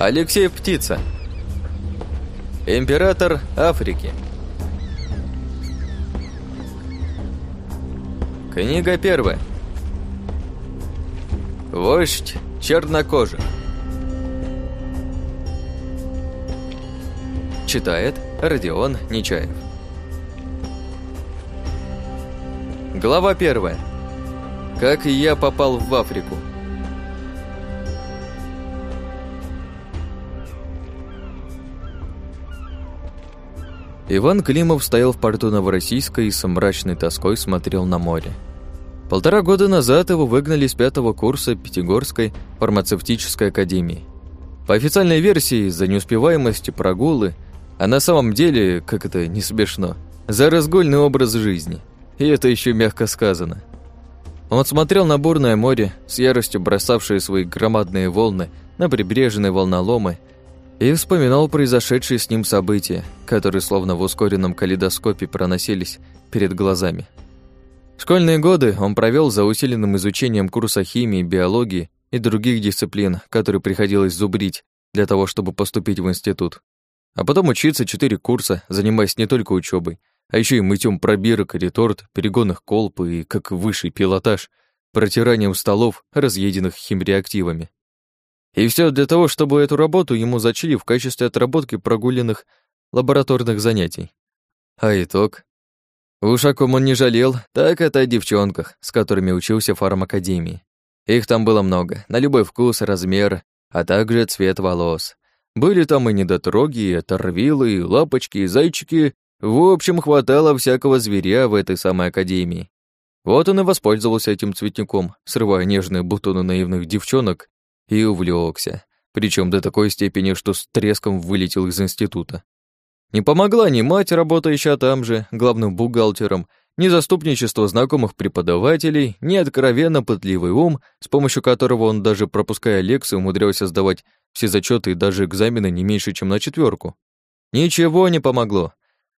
Алексей Птица. Император Африки. Книга первая. Вождь чернокожих. Читает Родион Нечаев. Глава первая. Как я попал в Африку. Иван Климов стоял в порту Новороссийска и с мрачной тоской смотрел на море. Полтора года назад его выгнали с пятого курса Пятигорской фармацевтической академии. По официальной версии, за неуспеваемость прогулы, а на самом деле, как это не смешно, за разгульный образ жизни. И это еще мягко сказано. Он смотрел на бурное море, с яростью бросавшее свои громадные волны на прибрежные волноломы и вспоминал произошедшие с ним события, которые словно в ускоренном калейдоскопе проносились перед глазами. Школьные годы он провел за усиленным изучением курса химии, биологии и других дисциплин, которые приходилось зубрить для того, чтобы поступить в институт. А потом учиться четыре курса, занимаясь не только учебой, а еще и мытьем пробирок, реторт, перегонных колб и, как высший пилотаж, протиранием столов, разъеденных химреактивами. И все для того, чтобы эту работу ему зачили в качестве отработки прогуленных лабораторных занятий. А итог? Уж о ком он не жалел, так это о девчонках, с которыми учился в фармакадемии. Их там было много, на любой вкус, размер, а также цвет волос. Были там и недотроги, и оторвилы, и лапочки, и зайчики. В общем, хватало всякого зверя в этой самой академии. Вот он и воспользовался этим цветником, срывая нежные бутоны наивных девчонок и увлекся, причем до такой степени, что с треском вылетел из института. Не помогла ни мать, работающая там же, главным бухгалтером, ни заступничество знакомых преподавателей, ни откровенно пытливый ум, с помощью которого он даже пропуская лекции умудрялся сдавать все зачеты и даже экзамены не меньше, чем на четверку. Ничего не помогло.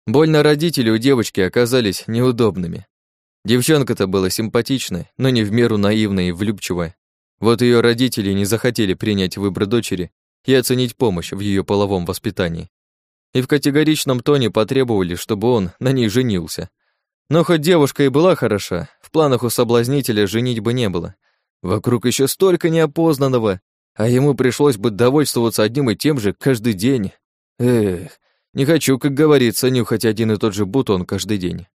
Больно родители у девочки оказались неудобными. Девчонка-то была симпатичная, но не в меру наивная и влюбчивая. Вот ее родители не захотели принять выбор дочери и оценить помощь в ее половом воспитании. И в категоричном тоне потребовали, чтобы он на ней женился. Но хоть девушка и была хороша, в планах у соблазнителя женить бы не было. Вокруг еще столько неопознанного, а ему пришлось бы довольствоваться одним и тем же каждый день. Эх, не хочу, как говорится, нюхать один и тот же бутон каждый день.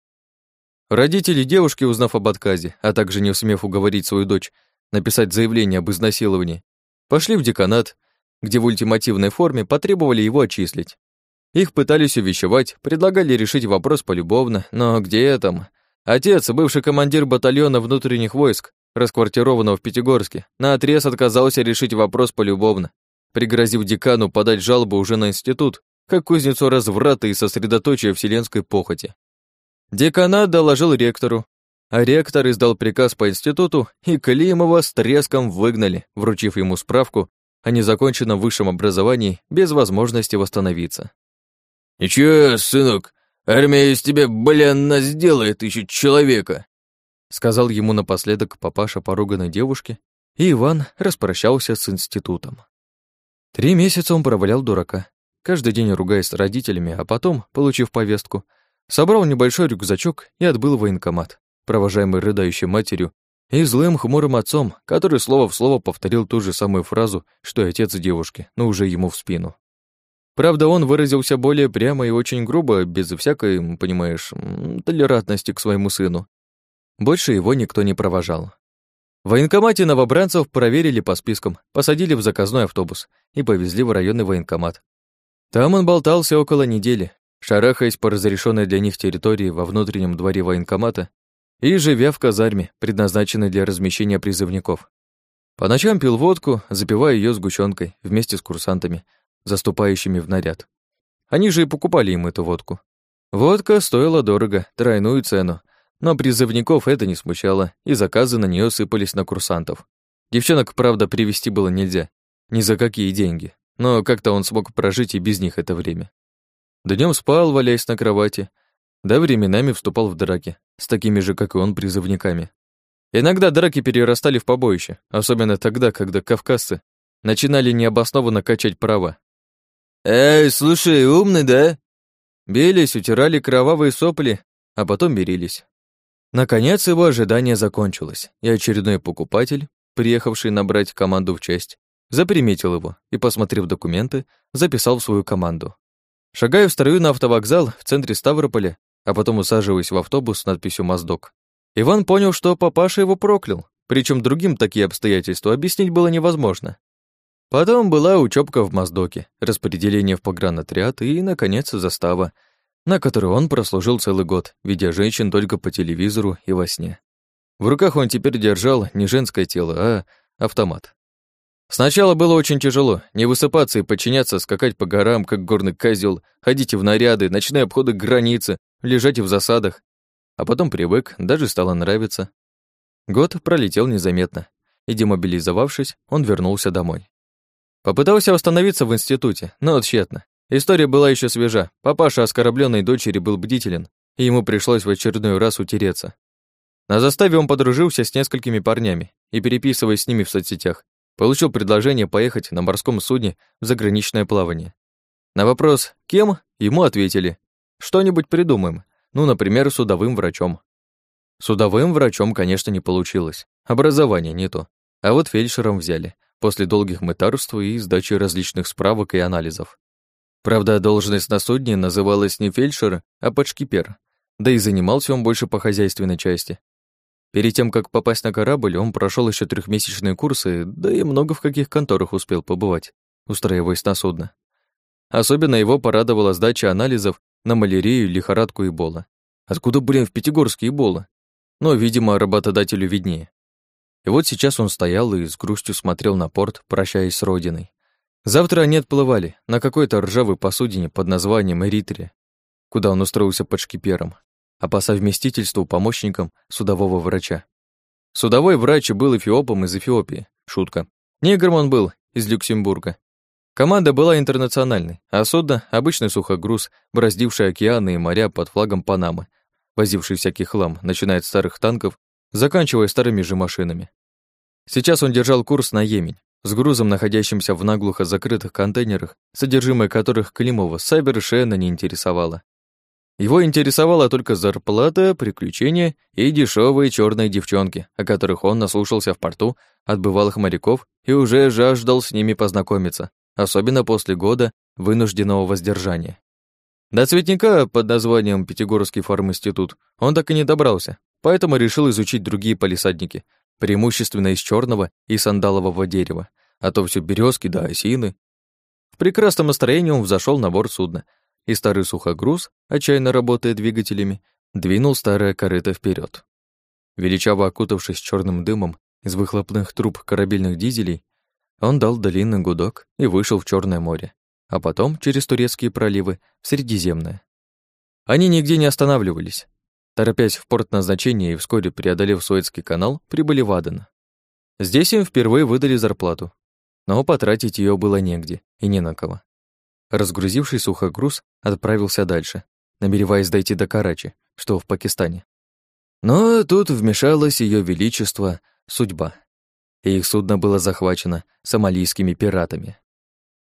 Родители девушки, узнав об отказе, а также не сумев уговорить свою дочь написать заявление об изнасиловании, пошли в деканат, где в ультимативной форме потребовали его отчислить. Их пытались увещевать, предлагали решить вопрос полюбовно, но где там? Отец, бывший командир батальона внутренних войск, расквартированного в Пятигорске, наотрез отказался решить вопрос полюбовно, пригрозив декану подать жалобу уже на институт, как кузницу разврата и сосредоточия вселенской похоти. Деканат доложил ректору, а ректор издал приказ по институту, и Климова с треском выгнали, вручив ему справку о незаконченном высшем образовании без возможности восстановиться. «Ничего, сынок, армия из тебя, блин, сделает еще человека», сказал ему напоследок папаша поруганной девушки, и Иван распрощался с институтом. Три месяца он провалял дурака, каждый день ругаясь с родителями, а потом, получив повестку, собрал небольшой рюкзачок и отбыл в военкомат провожаемый рыдающей матерью, и злым хмурым отцом, который слово в слово повторил ту же самую фразу, что и отец девушки, но уже ему в спину. Правда, он выразился более прямо и очень грубо, без всякой, понимаешь, толерантности к своему сыну. Больше его никто не провожал. В военкомате новобранцев проверили по спискам, посадили в заказной автобус и повезли в районный военкомат. Там он болтался около недели, шарахаясь по разрешенной для них территории во внутреннем дворе военкомата и живя в казарме, предназначенной для размещения призывников. По ночам пил водку, запивая ее сгущенкой вместе с курсантами, заступающими в наряд. Они же и покупали им эту водку. Водка стоила дорого, тройную цену, но призывников это не смущало, и заказы на нее сыпались на курсантов. Девчонок, правда, привести было нельзя, ни за какие деньги, но как-то он смог прожить и без них это время. Днем спал, валяясь на кровати, да временами вступал в драки, с такими же, как и он, призывниками. Иногда драки перерастали в побоище, особенно тогда, когда кавказцы начинали необоснованно качать права. «Эй, слушай, умный, да?» Бились, утирали кровавые сопли, а потом мирились. Наконец его ожидание закончилось, и очередной покупатель, приехавший набрать команду в часть, заприметил его и, посмотрев документы, записал в свою команду. Шагаю в строю на автовокзал в центре Ставрополя, а потом усаживаюсь в автобус с надписью «Моздок». Иван понял, что папаша его проклял, причем другим такие обстоятельства объяснить было невозможно. Потом была учебка в Моздоке, распределение в погранотряд и, наконец, застава, на которой он прослужил целый год, видя женщин только по телевизору и во сне. В руках он теперь держал не женское тело, а автомат. Сначала было очень тяжело, не высыпаться и подчиняться, скакать по горам, как горный козел, ходить в наряды, ночные обходы границы, лежать в засадах. А потом привык, даже стало нравиться. Год пролетел незаметно, и, демобилизовавшись, он вернулся домой. Попытался восстановиться в институте, но тщетно. История была еще свежа. Папаша оскорбленной дочери был бдителен, и ему пришлось в очередной раз утереться. На заставе он подружился с несколькими парнями и, переписываясь с ними в соцсетях, получил предложение поехать на морском судне в заграничное плавание. На вопрос «Кем?» ему ответили «Что-нибудь придумаем, ну, например, судовым врачом». Судовым врачом, конечно, не получилось, образование не то, а вот фельдшером взяли, после долгих мытарств и сдачи различных справок и анализов. Правда, должность на судне называлась не фельдшер, а подшкипер, да и занимался он больше по хозяйственной части, Перед тем, как попасть на корабль, он прошел еще трехмесячные курсы, да и много в каких конторах успел побывать, устраиваясь на судно. Особенно его порадовала сдача анализов на малярию, лихорадку и бола. Откуда, блин, в Пятигорске Эбола? Но, видимо, работодателю виднее. И вот сейчас он стоял и с грустью смотрел на порт, прощаясь с родиной. Завтра они отплывали на какой-то ржавой посудине под названием Эритрия, куда он устроился под шкипером а по совместительству помощником судового врача. Судовой врач был эфиопом из Эфиопии. Шутка. Негром он был из Люксембурга. Команда была интернациональной, а судно — обычный сухогруз, бороздивший океаны и моря под флагом Панамы, возивший всякий хлам, начиная от старых танков, заканчивая старыми же машинами. Сейчас он держал курс на Йемень, с грузом, находящимся в наглухо закрытых контейнерах, содержимое которых Климова совершенно не интересовало. Его интересовала только зарплата, приключения и дешевые черные девчонки, о которых он наслушался в порту от бывалых моряков и уже жаждал с ними познакомиться, особенно после года вынужденного воздержания. До цветника под названием Пятигорский фарминститут он так и не добрался, поэтому решил изучить другие палисадники, преимущественно из черного и сандалового дерева, а то все березки да осины. В прекрасном настроении он взошел на борт судна, и старый сухогруз, отчаянно работая двигателями, двинул старое корыто вперед. Величаво окутавшись черным дымом из выхлопных труб корабельных дизелей, он дал длинный гудок и вышел в Черное море, а потом через турецкие проливы в Средиземное. Они нигде не останавливались. Торопясь в порт назначения и вскоре преодолев Суэцкий канал, прибыли в Аден. Здесь им впервые выдали зарплату, но потратить ее было негде и не на кого. Разгрузивший сухогруз отправился дальше, намереваясь дойти до Карачи, что в Пакистане. Но тут вмешалось ее величество судьба, и их судно было захвачено сомалийскими пиратами.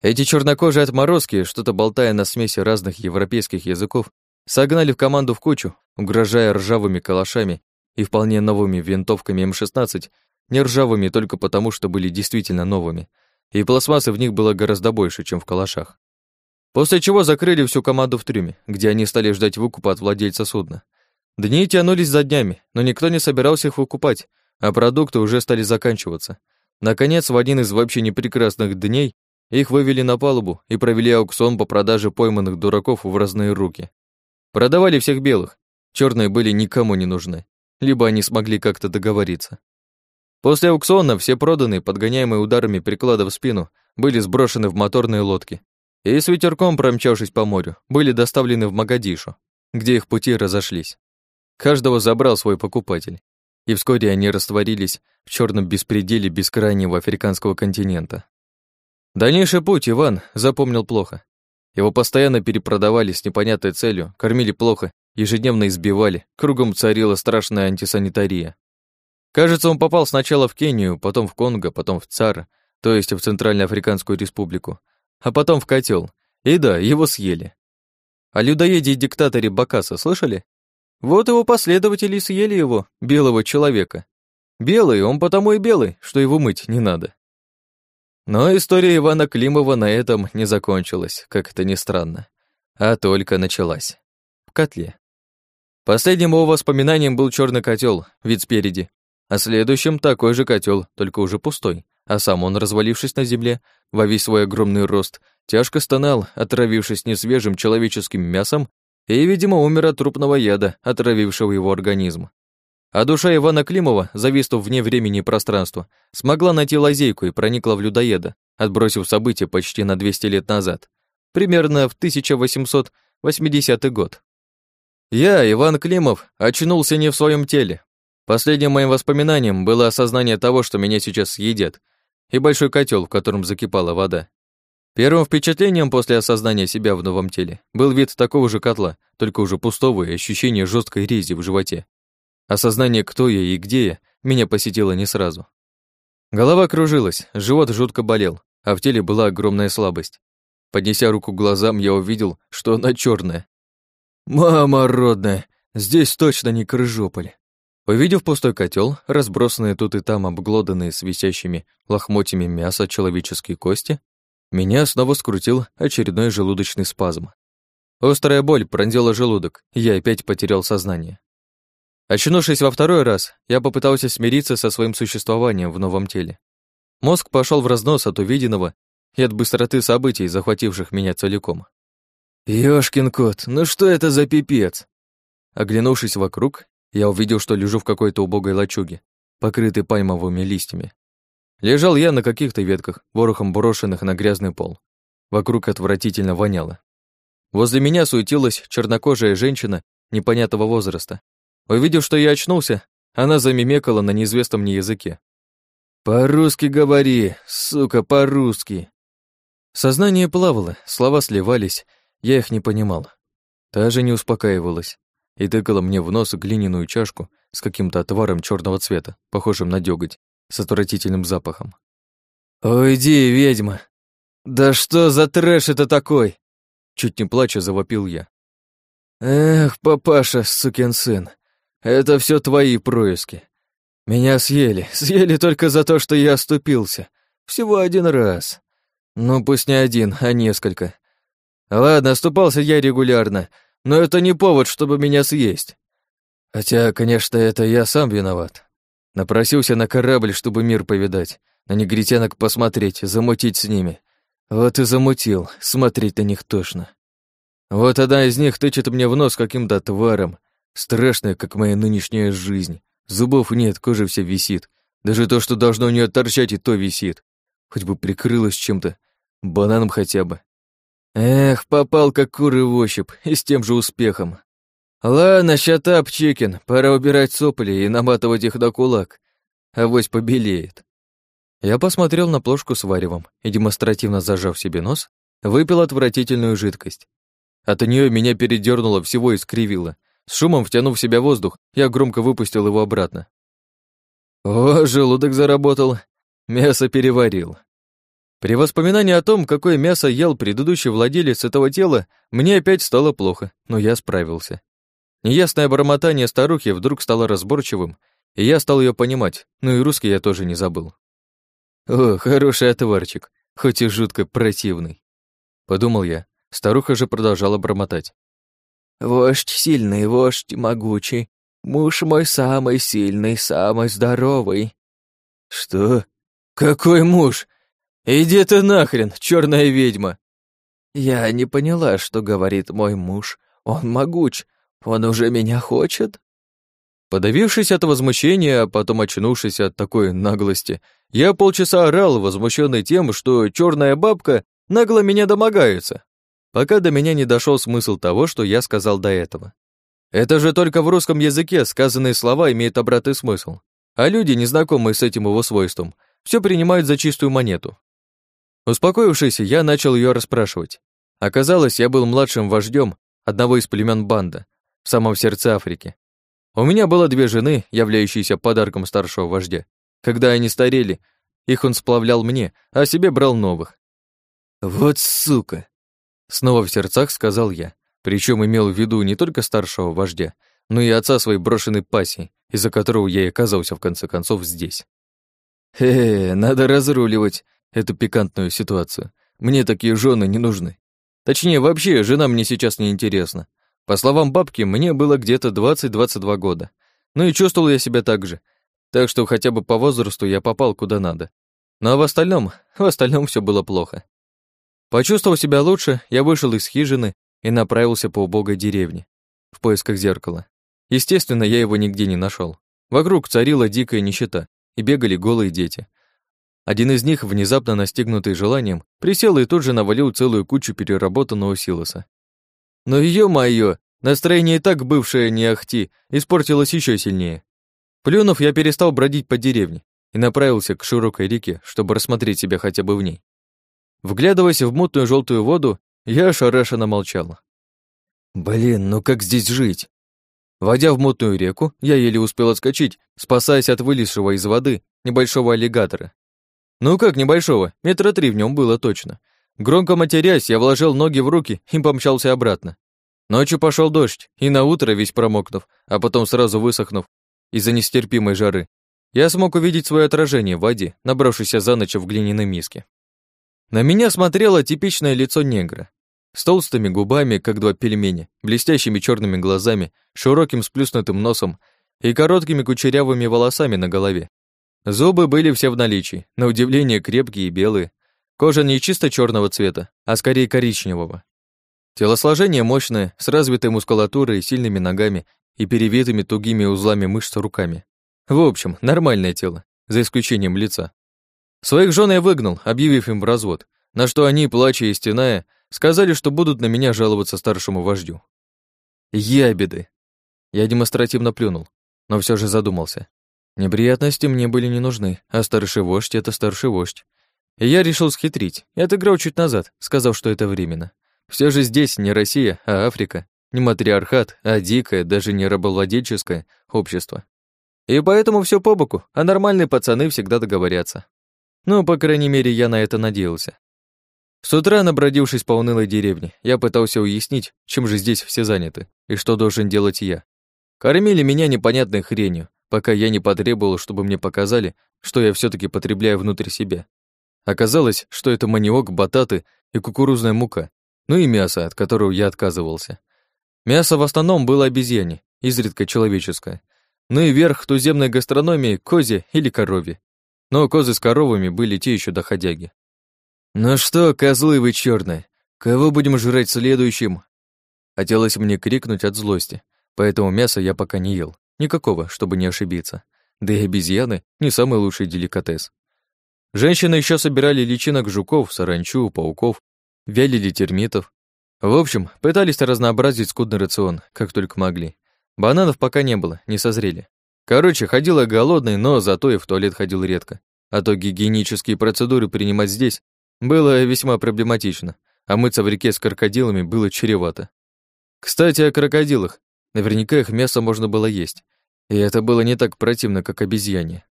Эти чернокожие отморозки, что-то болтая на смеси разных европейских языков, согнали в команду в кучу, угрожая ржавыми калашами и вполне новыми винтовками М-16, не ржавыми только потому, что были действительно новыми, и пластмассы в них было гораздо больше, чем в калашах. После чего закрыли всю команду в трюме, где они стали ждать выкупа от владельца судна. Дни тянулись за днями, но никто не собирался их выкупать, а продукты уже стали заканчиваться. Наконец, в один из вообще непрекрасных дней их вывели на палубу и провели аукцион по продаже пойманных дураков в разные руки. Продавали всех белых, черные были никому не нужны, либо они смогли как-то договориться. После аукциона все проданные, подгоняемые ударами приклада в спину, были сброшены в моторные лодки, и с ветерком, промчавшись по морю, были доставлены в Магадишу, где их пути разошлись. Каждого забрал свой покупатель, и вскоре они растворились в черном беспределе бескрайнего африканского континента. Дальнейший путь Иван запомнил плохо. Его постоянно перепродавали с непонятной целью, кормили плохо, ежедневно избивали, кругом царила страшная антисанитария. Кажется, он попал сначала в Кению, потом в Конго, потом в ЦАР, то есть в Центральноафриканскую республику, а потом в котел. И да, его съели. О людоеде и диктаторе Бакаса слышали? Вот его последователи съели его, белого человека. Белый, он потому и белый, что его мыть не надо. Но история Ивана Климова на этом не закончилась, как это ни странно, а только началась. В котле. Последним его воспоминанием был черный котел, вид спереди, а следующим такой же котел, только уже пустой, а сам он, развалившись на земле, во весь свой огромный рост, тяжко стонал, отравившись несвежим человеческим мясом и, видимо, умер от трупного яда, отравившего его организм. А душа Ивана Климова, зависнув вне времени и пространства, смогла найти лазейку и проникла в людоеда, отбросив события почти на 200 лет назад, примерно в 1880 год. Я, Иван Климов, очнулся не в своем теле. Последним моим воспоминанием было осознание того, что меня сейчас съедят, и большой котел, в котором закипала вода. Первым впечатлением после осознания себя в новом теле был вид такого же котла, только уже пустого и ощущение жесткой рези в животе. Осознание, кто я и где я, меня посетило не сразу. Голова кружилась, живот жутко болел, а в теле была огромная слабость. Поднеся руку к глазам, я увидел, что она черная. «Мама родная, здесь точно не Крыжополь». Увидев пустой котел, разбросанные тут и там обглоданные с висящими лохмотьями мяса человеческие кости, меня снова скрутил очередной желудочный спазм. Острая боль пронзила желудок, и я опять потерял сознание. Очнувшись во второй раз, я попытался смириться со своим существованием в новом теле. Мозг пошел в разнос от увиденного и от быстроты событий, захвативших меня целиком. Ёшкин кот, ну что это за пипец? Оглянувшись вокруг, я увидел, что лежу в какой-то убогой лачуге, покрытой пальмовыми листьями. Лежал я на каких-то ветках, ворохом брошенных на грязный пол. Вокруг отвратительно воняло. Возле меня суетилась чернокожая женщина непонятного возраста, Увидев, что я очнулся, она замимекала на неизвестном мне языке. «По-русски говори, сука, по-русски!» Сознание плавало, слова сливались, я их не понимал. Та же не успокаивалась и тыкала мне в нос глиняную чашку с каким-то отваром черного цвета, похожим на дёготь, с отвратительным запахом. «Уйди, ведьма! Да что за трэш это такой?» Чуть не плача завопил я. «Эх, папаша, сукин сын, это все твои происки. Меня съели, съели только за то, что я оступился. Всего один раз. Ну, пусть не один, а несколько. Ладно, оступался я регулярно, но это не повод, чтобы меня съесть. Хотя, конечно, это я сам виноват. Напросился на корабль, чтобы мир повидать, на негритянок посмотреть, замутить с ними. Вот и замутил, смотреть на них тошно. Вот одна из них тычет мне в нос каким-то тваром, Страшная, как моя нынешняя жизнь. Зубов нет, кожа вся висит. Даже то, что должно у нее торчать, и то висит. Хоть бы прикрылась чем-то. Бананом хотя бы. Эх, попал как куры в ощупь, и с тем же успехом. Ладно, щатап, Чикин, пора убирать сопли и наматывать их до кулак. Авось побелеет. Я посмотрел на плошку с варевом и, демонстративно зажав себе нос, выпил отвратительную жидкость. От нее меня передернуло, всего и скривило. С шумом втянув в себя воздух, я громко выпустил его обратно. О, желудок заработал. Мясо переварил. При воспоминании о том, какое мясо ел предыдущий владелец этого тела, мне опять стало плохо, но я справился. Неясное бормотание старухи вдруг стало разборчивым, и я стал ее понимать, ну и русский я тоже не забыл. О, хороший отварчик, хоть и жутко противный. Подумал я, старуха же продолжала бормотать. Вождь сильный, вождь могучий. Муж мой самый сильный, самый здоровый. Что? Какой муж? Иди ты нахрен, черная ведьма. Я не поняла, что говорит мой муж. Он могуч. Он уже меня хочет? Подавившись от возмущения, а потом очнувшись от такой наглости, я полчаса орал, возмущенный тем, что черная бабка нагло меня домогается пока до меня не дошел смысл того, что я сказал до этого. Это же только в русском языке сказанные слова имеют обратный смысл, а люди, незнакомые с этим его свойством, все принимают за чистую монету. Успокоившись, я начал ее расспрашивать. Оказалось, я был младшим вождем одного из племен банда, в самом сердце Африки. У меня было две жены, являющиеся подарком старшего вождя. Когда они старели, их он сплавлял мне, а себе брал новых. «Вот сука!» Снова в сердцах сказал я, причем имел в виду не только старшего вождя, но и отца своей брошенной пассии, из-за которого я и оказался в конце концов здесь. Э, надо разруливать эту пикантную ситуацию. Мне такие жены не нужны. Точнее, вообще, жена мне сейчас не интересна. По словам бабки, мне было где-то 20-22 года. Ну и чувствовал я себя так же. Так что хотя бы по возрасту я попал куда надо. Но в остальном, в остальном все было плохо. Почувствовав себя лучше, я вышел из хижины и направился по убогой деревне в поисках зеркала. Естественно, я его нигде не нашел. Вокруг царила дикая нищета, и бегали голые дети. Один из них, внезапно настигнутый желанием, присел и тут же навалил целую кучу переработанного силоса. Но ё-моё, настроение и так бывшее не ахти, испортилось еще сильнее. Плюнув, я перестал бродить по деревне и направился к широкой реке, чтобы рассмотреть себя хотя бы в ней. Вглядываясь в мутную желтую воду, я ошарашенно молчал. Блин, ну как здесь жить? Войдя в мутную реку, я еле успел отскочить, спасаясь от вылезшего из воды небольшого аллигатора. Ну как небольшого, метра три в нем было точно. Громко матерясь, я вложил ноги в руки и помчался обратно. Ночью пошел дождь, и на утро весь промокнув, а потом сразу высохнув из-за нестерпимой жары, я смог увидеть свое отражение в воде, набравшейся за ночь в глиняной миске. На меня смотрело типичное лицо негра, с толстыми губами, как два пельмени, блестящими черными глазами, широким сплюснутым носом и короткими кучерявыми волосами на голове. Зубы были все в наличии, на удивление крепкие и белые. Кожа не чисто черного цвета, а скорее коричневого. Телосложение мощное, с развитой мускулатурой, сильными ногами и перевитыми тугими узлами мышц руками. В общем, нормальное тело, за исключением лица. Своих жен я выгнал, объявив им развод, на что они, плача и стеная, Сказали, что будут на меня жаловаться старшему вождю. Ябеды. Я демонстративно плюнул, но все же задумался. Неприятности мне были не нужны, а старший вождь — это старший вождь. Я решил схитрить и отыграл чуть назад, сказав, что это временно. Все же здесь не Россия, а Африка, не матриархат, а дикое, даже не рабовладельческое общество. И поэтому все по боку, а нормальные пацаны всегда договорятся. Ну, по крайней мере, я на это надеялся. С утра, набродившись по унылой деревне, я пытался уяснить, чем же здесь все заняты и что должен делать я. Кормили меня непонятной хренью, пока я не потребовал, чтобы мне показали, что я все таки потребляю внутрь себя. Оказалось, что это маниок, бататы и кукурузная мука, ну и мясо, от которого я отказывался. Мясо в основном было обезьяне, изредка человеческое. Ну и верх туземной гастрономии – козе или корове. Но козы с коровами были те еще доходяги. «Ну что, козлы вы чёрные, кого будем жрать следующим?» Хотелось мне крикнуть от злости, поэтому мясо я пока не ел. Никакого, чтобы не ошибиться. Да и обезьяны — не самый лучший деликатес. Женщины еще собирали личинок жуков, саранчу, пауков, вялили термитов. В общем, пытались разнообразить скудный рацион, как только могли. Бананов пока не было, не созрели. Короче, ходила голодной, но зато и в туалет ходил редко. А то гигиенические процедуры принимать здесь было весьма проблематично, а мыться в реке с крокодилами было чревато. Кстати, о крокодилах. Наверняка их мясо можно было есть, и это было не так противно, как обезьяне.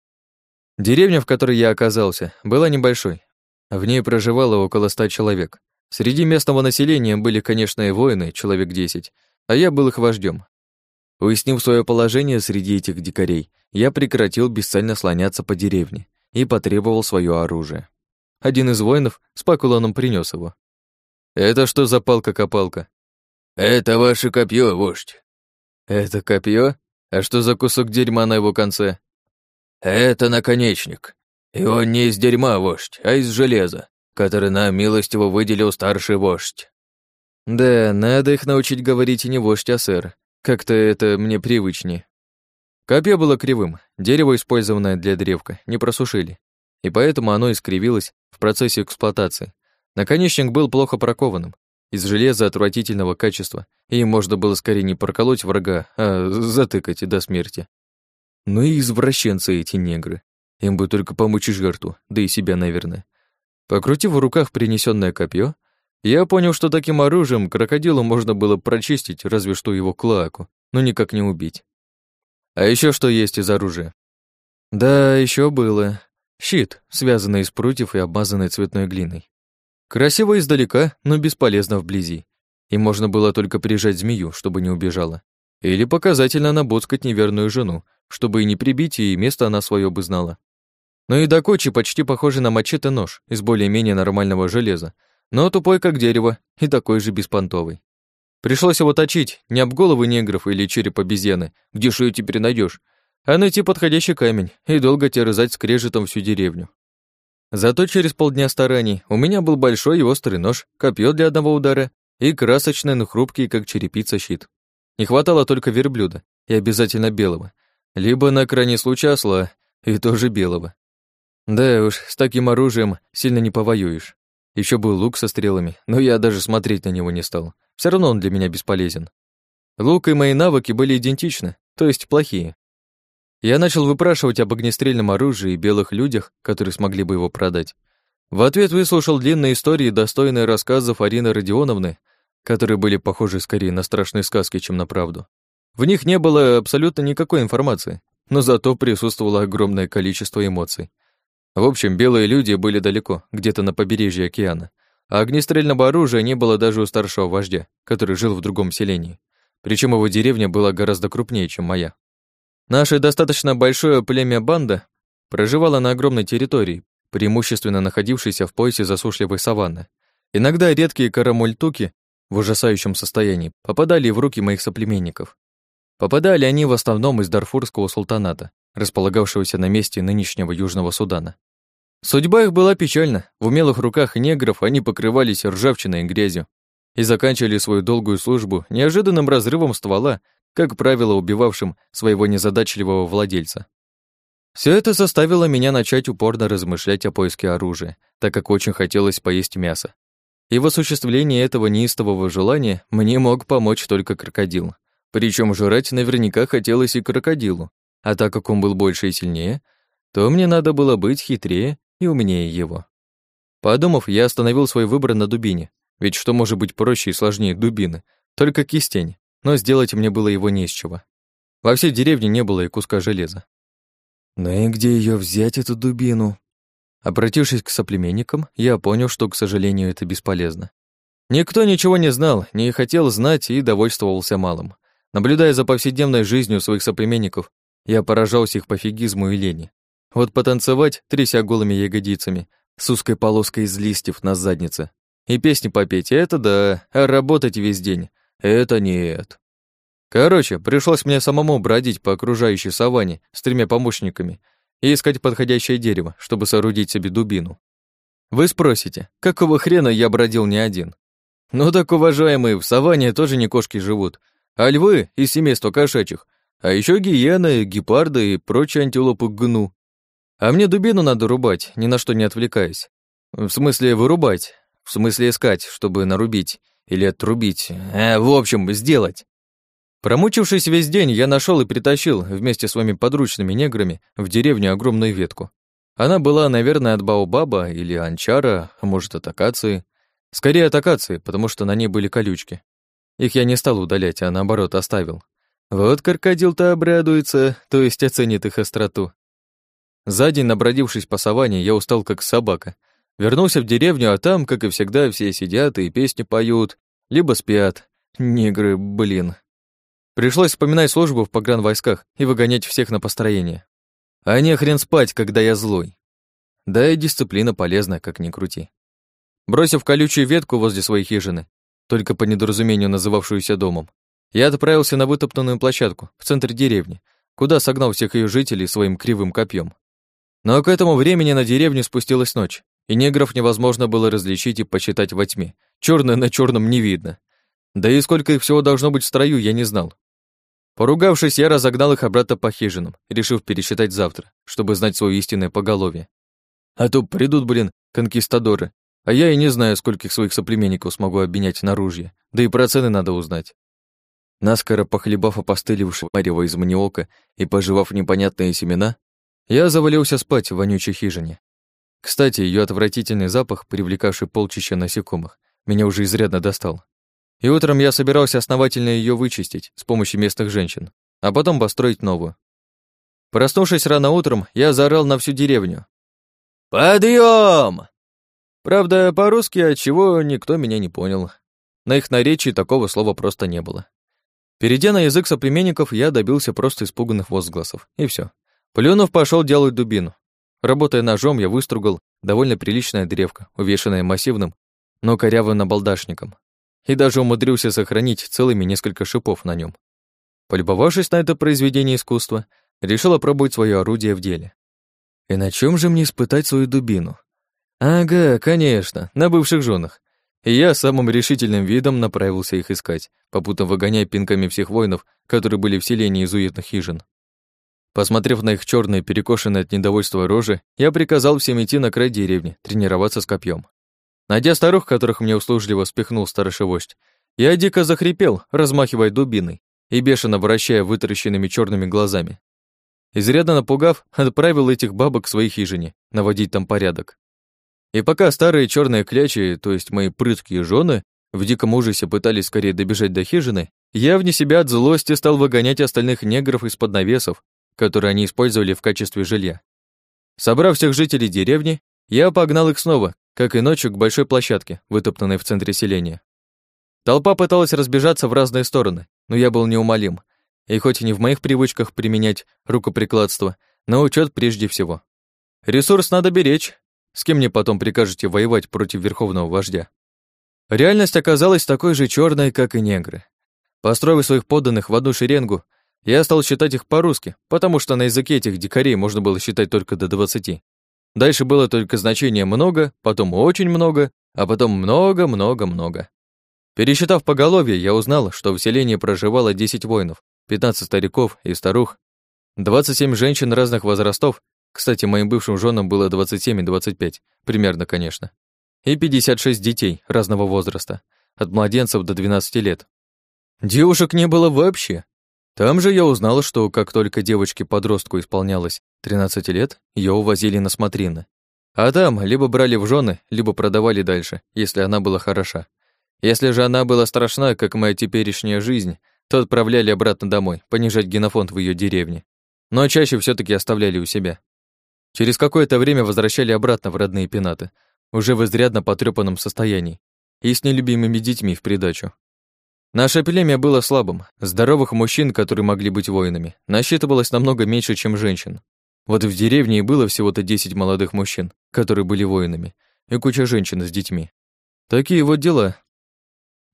Деревня, в которой я оказался, была небольшой. В ней проживало около ста человек. Среди местного населения были, конечно, и воины, человек десять, а я был их вождем. Уяснив свое положение среди этих дикарей, я прекратил бесцельно слоняться по деревне и потребовал свое оружие. Один из воинов с пакулоном принес его. «Это что за палка-копалка?» «Это ваше копье, вождь». «Это копье? А что за кусок дерьма на его конце?» «Это наконечник. И он не из дерьма, вождь, а из железа, который нам милостиво выделил старший вождь». «Да, надо их научить говорить не вождь, а сэр. Как-то это мне привычнее». Копье было кривым, дерево, использованное для древка, не просушили, и поэтому оно искривилось в процессе эксплуатации. Наконечник был плохо прокованным, из железа отвратительного качества, и можно было скорее не проколоть врага, а затыкать до смерти. Ну и извращенцы эти негры. Им бы только помочь жертву, да и себя, наверное. Покрутив в руках принесенное копье, я понял, что таким оружием крокодилу можно было прочистить разве что его клаку, но никак не убить. А еще что есть из оружия? Да, еще было. Щит, связанный из прутьев и обмазанный цветной глиной. Красиво издалека, но бесполезно вблизи. И можно было только прижать змею, чтобы не убежала. Или показательно набоцкать неверную жену, чтобы и не прибить, и место она свое бы знала. Но и Дакочи почти похожий на мачете нож из более-менее нормального железа, но тупой как дерево и такой же беспонтовый. Пришлось его точить не об головы негров или череп обезьяны, где ж её теперь найдешь, а найти подходящий камень и долго терзать скрежетом всю деревню. Зато через полдня стараний у меня был большой и острый нож, копье для одного удара и красочный, но хрупкий, как черепица, щит. Не хватало только верблюда, и обязательно белого, либо на крайний случай осла, и тоже белого. Да уж, с таким оружием сильно не повоюешь. Еще был лук со стрелами, но я даже смотреть на него не стал. Все равно он для меня бесполезен. Лук и мои навыки были идентичны, то есть плохие. Я начал выпрашивать об огнестрельном оружии и белых людях, которые смогли бы его продать. В ответ выслушал длинные истории, достойные рассказов Арины Родионовны, которые были похожи скорее на страшные сказки, чем на правду. В них не было абсолютно никакой информации, но зато присутствовало огромное количество эмоций. В общем, белые люди были далеко, где-то на побережье океана, а огнестрельного оружия не было даже у старшего вождя, который жил в другом селении. Причем его деревня была гораздо крупнее, чем моя. Наше достаточно большое племя банда проживало на огромной территории, преимущественно находившейся в поясе засушливой саванны. Иногда редкие карамультуки в ужасающем состоянии попадали в руки моих соплеменников. Попадали они в основном из Дарфурского султаната, располагавшегося на месте нынешнего Южного Судана. Судьба их была печальна. В умелых руках негров они покрывались ржавчиной и грязью и заканчивали свою долгую службу неожиданным разрывом ствола, как правило, убивавшим своего незадачливого владельца. Все это заставило меня начать упорно размышлять о поиске оружия, так как очень хотелось поесть мясо. И в осуществлении этого неистового желания мне мог помочь только крокодил. Причем жрать наверняка хотелось и крокодилу, а так как он был больше и сильнее, то мне надо было быть хитрее и умнее его. Подумав, я остановил свой выбор на дубине, ведь что может быть проще и сложнее дубины? Только кистень, но сделать мне было его не из чего. Во всей деревне не было и куска железа. Ну и где ее взять, эту дубину? Обратившись к соплеменникам, я понял, что, к сожалению, это бесполезно. Никто ничего не знал, не хотел знать и довольствовался малым. Наблюдая за повседневной жизнью своих соплеменников, я поражался их пофигизму и лени. Вот потанцевать, тряся голыми ягодицами, с узкой полоской из листьев на заднице, и песни попеть, это да, а работать весь день, это нет. Короче, пришлось мне самому бродить по окружающей саванне с тремя помощниками и искать подходящее дерево, чтобы соорудить себе дубину. Вы спросите, какого хрена я бродил не один? Ну так, уважаемые, в саванне тоже не кошки живут, а львы из семейства кошачьих, а еще гиены, гепарды и прочие антилопы гну. А мне дубину надо рубать, ни на что не отвлекаясь. В смысле вырубать, в смысле искать, чтобы нарубить или отрубить. Э, в общем, сделать. Промучившись весь день, я нашел и притащил вместе с своими подручными неграми в деревню огромную ветку. Она была, наверное, от баобаба или анчара, а может, от акации. Скорее от акации, потому что на ней были колючки. Их я не стал удалять, а наоборот оставил. Вот крокодил-то обрадуется, то есть оценит их остроту. За день, набродившись по саванне, я устал как собака. Вернулся в деревню, а там, как и всегда, все сидят и песни поют, либо спят. Негры, блин. Пришлось вспоминать службу в погранвойсках и выгонять всех на построение. А не хрен спать, когда я злой. Да и дисциплина полезна, как ни крути. Бросив колючую ветку возле своей хижины, только по недоразумению называвшуюся домом, я отправился на вытоптанную площадку в центре деревни, куда согнал всех ее жителей своим кривым копьем. Но к этому времени на деревню спустилась ночь, и негров невозможно было различить и посчитать во тьме. Черное на черном не видно. Да и сколько их всего должно быть в строю, я не знал. Поругавшись, я разогнал их обратно по хижинам, решив пересчитать завтра, чтобы знать свое истинное поголовье. А то придут, блин, конкистадоры, а я и не знаю, скольких своих соплеменников смогу обменять на ружье, да и про цены надо узнать. Наскоро похлебав опостылевшего марева из маниока и пожевав непонятные семена, я завалился спать в вонючей хижине. Кстати, ее отвратительный запах, привлекавший полчища насекомых, меня уже изрядно достал. И утром я собирался основательно ее вычистить с помощью местных женщин, а потом построить новую. Проснувшись рано утром, я заорал на всю деревню. «Подъем!» Правда, по-русски, отчего никто меня не понял. На их наречии такого слова просто не было. Перейдя на язык соплеменников, я добился просто испуганных возгласов, и все. Плюнув, пошел делать дубину. Работая ножом, я выстругал довольно приличная древко, увешанная массивным, но корявым набалдашником, и даже умудрился сохранить целыми несколько шипов на нем. Полюбовавшись на это произведение искусства, решил опробовать свое орудие в деле. И на чем же мне испытать свою дубину? Ага, конечно, на бывших женах. И я самым решительным видом направился их искать, попутно выгоняя пинками всех воинов, которые были в селении из уютных хижин. Посмотрев на их черные, перекошенные от недовольства рожи, я приказал всем идти на край деревни, тренироваться с копьем. Найдя старух, которых мне услужливо спихнул старший вождь, я дико захрипел, размахивая дубиной и бешено вращая вытаращенными черными глазами. Изрядно напугав, отправил этих бабок к своей хижине, наводить там порядок. И пока старые черные клячи, то есть мои прыткие жены, в диком ужасе пытались скорее добежать до хижины, я вне себя от злости стал выгонять остальных негров из-под навесов, которые они использовали в качестве жилья. Собрав всех жителей деревни, я погнал их снова, как и ночью, к большой площадке, вытоптанной в центре селения. Толпа пыталась разбежаться в разные стороны, но я был неумолим, и хоть и не в моих привычках применять рукоприкладство, но учет прежде всего. Ресурс надо беречь, с кем мне потом прикажете воевать против верховного вождя? Реальность оказалась такой же черной, как и негры. Построив своих подданных в одну шеренгу, я стал считать их по-русски, потому что на языке этих дикарей можно было считать только до двадцати. Дальше было только значение «много», потом «очень много», а потом «много-много-много». Пересчитав поголовье, я узнал, что в селении проживало 10 воинов, 15 стариков и старух, 27 женщин разных возрастов кстати, моим бывшим женам было 27 и 25, примерно, конечно. И 56 детей разного возраста, от младенцев до 12 лет. Девушек не было вообще. Там же я узнала, что как только девочке-подростку исполнялось 13 лет, ее увозили на смотрины. А там либо брали в жены, либо продавали дальше, если она была хороша. Если же она была страшна, как моя теперешняя жизнь, то отправляли обратно домой, понижать генофонд в ее деревне. Но чаще все таки оставляли у себя. Через какое-то время возвращали обратно в родные пенаты, уже в изрядно потрёпанном состоянии, и с нелюбимыми детьми в придачу. Наше племя было слабым, здоровых мужчин, которые могли быть воинами, насчитывалось намного меньше, чем женщин. Вот в деревне и было всего-то 10 молодых мужчин, которые были воинами, и куча женщин с детьми. Такие вот дела.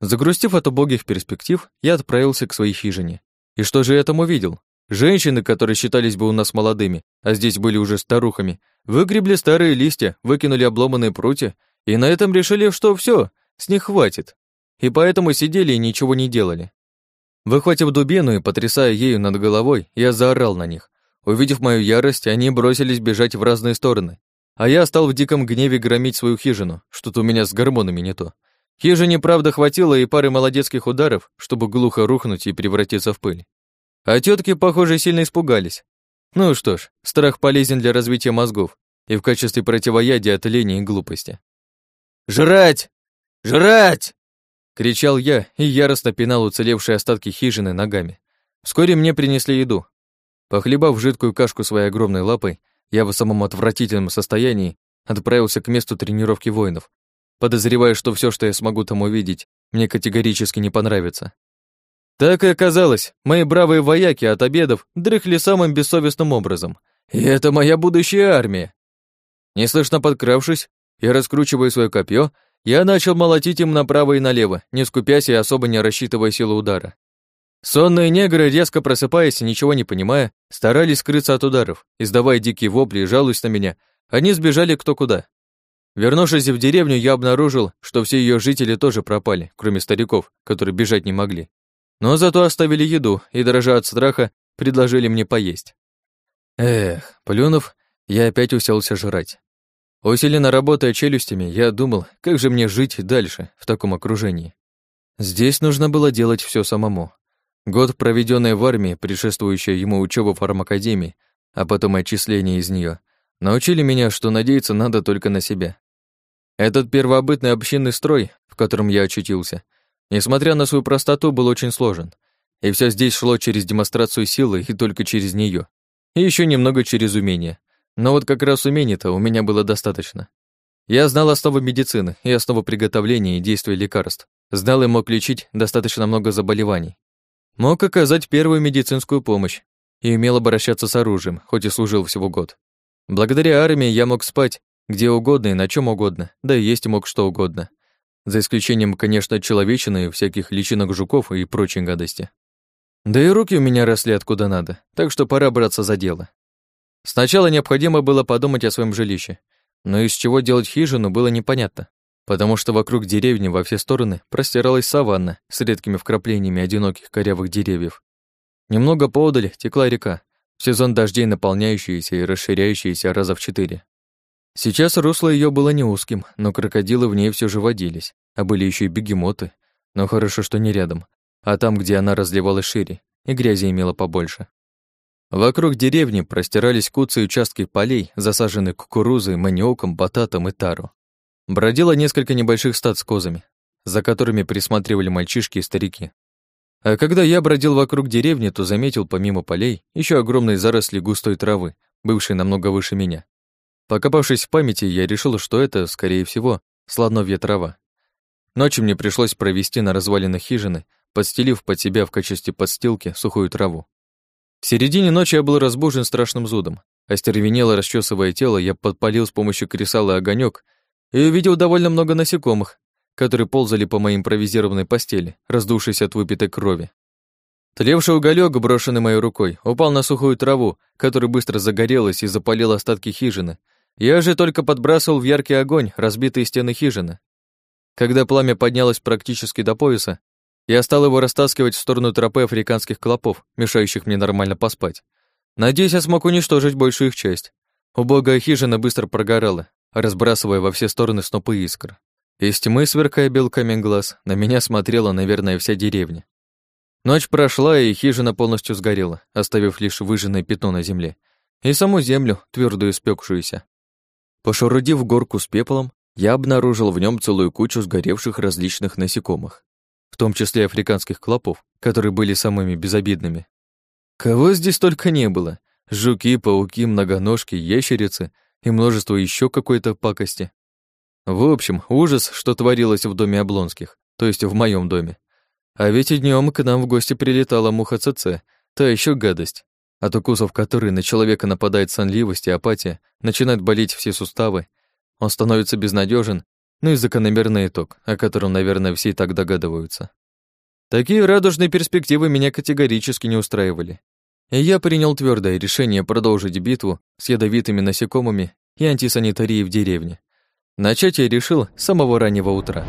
Загрустив от убогих перспектив, я отправился к своей хижине. И что же я там увидел? Женщины, которые считались бы у нас молодыми, а здесь были уже старухами, выгребли старые листья, выкинули обломанные прутья, и на этом решили, что все, с них хватит. И поэтому сидели и ничего не делали. Выхватив дубину и потрясая ею над головой, я заорал на них. Увидев мою ярость, они бросились бежать в разные стороны. А я стал в диком гневе громить свою хижину, что-то у меня с гормонами не то. Хижине, правда, хватило и пары молодецких ударов, чтобы глухо рухнуть и превратиться в пыль. А тетки, похоже, сильно испугались. Ну что ж, страх полезен для развития мозгов и в качестве противоядия от лени и глупости. «Жрать! Жрать!» Кричал я и яростно пинал уцелевшие остатки хижины ногами. Вскоре мне принесли еду. Похлебав жидкую кашку своей огромной лапой, я в самом отвратительном состоянии отправился к месту тренировки воинов, подозревая, что все, что я смогу там увидеть, мне категорически не понравится. Так и оказалось, мои бравые вояки от обедов дрыхли самым бессовестным образом. И это моя будущая армия. Неслышно подкравшись и раскручивая свое копье, я начал молотить им направо и налево, не скупясь и особо не рассчитывая силу удара. Сонные негры, резко просыпаясь и ничего не понимая, старались скрыться от ударов, издавая дикие вопли и жалуясь на меня, они сбежали кто куда. Вернувшись в деревню, я обнаружил, что все ее жители тоже пропали, кроме стариков, которые бежать не могли. Но зато оставили еду и, дрожа от страха, предложили мне поесть. Эх, плюнув, я опять уселся жрать. Усиленно работая челюстями, я думал, как же мне жить дальше в таком окружении. Здесь нужно было делать все самому. Год, проведенный в армии, предшествующая ему учеба в фармакадемии, а потом отчисление из нее, научили меня, что надеяться надо только на себя. Этот первобытный общинный строй, в котором я очутился, несмотря на свою простоту, был очень сложен. И все здесь шло через демонстрацию силы и только через нее. И еще немного через умение. Но вот как раз умений-то у меня было достаточно. Я знал основы медицины и основы приготовления и действия лекарств. Знал и мог лечить достаточно много заболеваний. Мог оказать первую медицинскую помощь и умел обращаться с оружием, хоть и служил всего год. Благодаря армии я мог спать где угодно и на чем угодно, да и есть мог что угодно. За исключением, конечно, человечины, всяких личинок жуков и прочей гадости. Да и руки у меня росли откуда надо, так что пора браться за дело. Сначала необходимо было подумать о своем жилище, но из чего делать хижину было непонятно, потому что вокруг деревни во все стороны простиралась саванна с редкими вкраплениями одиноких корявых деревьев. Немного поодаль текла река, в сезон дождей наполняющаяся и расширяющаяся раза в четыре. Сейчас русло ее было не узким, но крокодилы в ней все же водились, а были еще и бегемоты. Но хорошо, что не рядом, а там, где она разливалась шире, и грязи имела побольше. Вокруг деревни простирались куцы участки полей, засаженные кукурузой, маниоком, бататом и тару. Бродило несколько небольших стад с козами, за которыми присматривали мальчишки и старики. А когда я бродил вокруг деревни, то заметил помимо полей еще огромные заросли густой травы, бывшие намного выше меня. Покопавшись в памяти, я решил, что это, скорее всего, слоновья трава. Ночью мне пришлось провести на развалинах хижины, подстелив под себя в качестве подстилки сухую траву. В середине ночи я был разбужен страшным зудом. Остервенело расчесывая тело, я подпалил с помощью кресала огонек и увидел довольно много насекомых, которые ползали по моей импровизированной постели, раздувшись от выпитой крови. Тлевший уголек, брошенный моей рукой, упал на сухую траву, которая быстро загорелась и запалила остатки хижины, я же только подбрасывал в яркий огонь разбитые стены хижины. Когда пламя поднялось практически до пояса, я стал его растаскивать в сторону тропы африканских клопов, мешающих мне нормально поспать. Надеюсь, я смог уничтожить большую их часть. Убогая хижина быстро прогорала, разбрасывая во все стороны снопы искр. Из тьмы, сверкая белками глаз, на меня смотрела, наверное, вся деревня. Ночь прошла, и хижина полностью сгорела, оставив лишь выжженное пятно на земле. И саму землю, твердую испекшуюся. Пошурудив горку с пеплом, я обнаружил в нем целую кучу сгоревших различных насекомых, в том числе африканских клопов, которые были самыми безобидными. Кого здесь только не было. Жуки, пауки, многоножки, ящерицы и множество еще какой-то пакости. В общем, ужас, что творилось в доме Облонских, то есть в моем доме. А ведь и днем к нам в гости прилетала муха ЦЦ, та еще гадость от укусов которой на человека нападает сонливость и апатия, начинают болеть все суставы, он становится безнадежен, ну и закономерный итог, о котором, наверное, все и так догадываются. Такие радужные перспективы меня категорически не устраивали. И я принял твердое решение продолжить битву с ядовитыми насекомыми и антисанитарией в деревне. Начать я решил с самого раннего утра.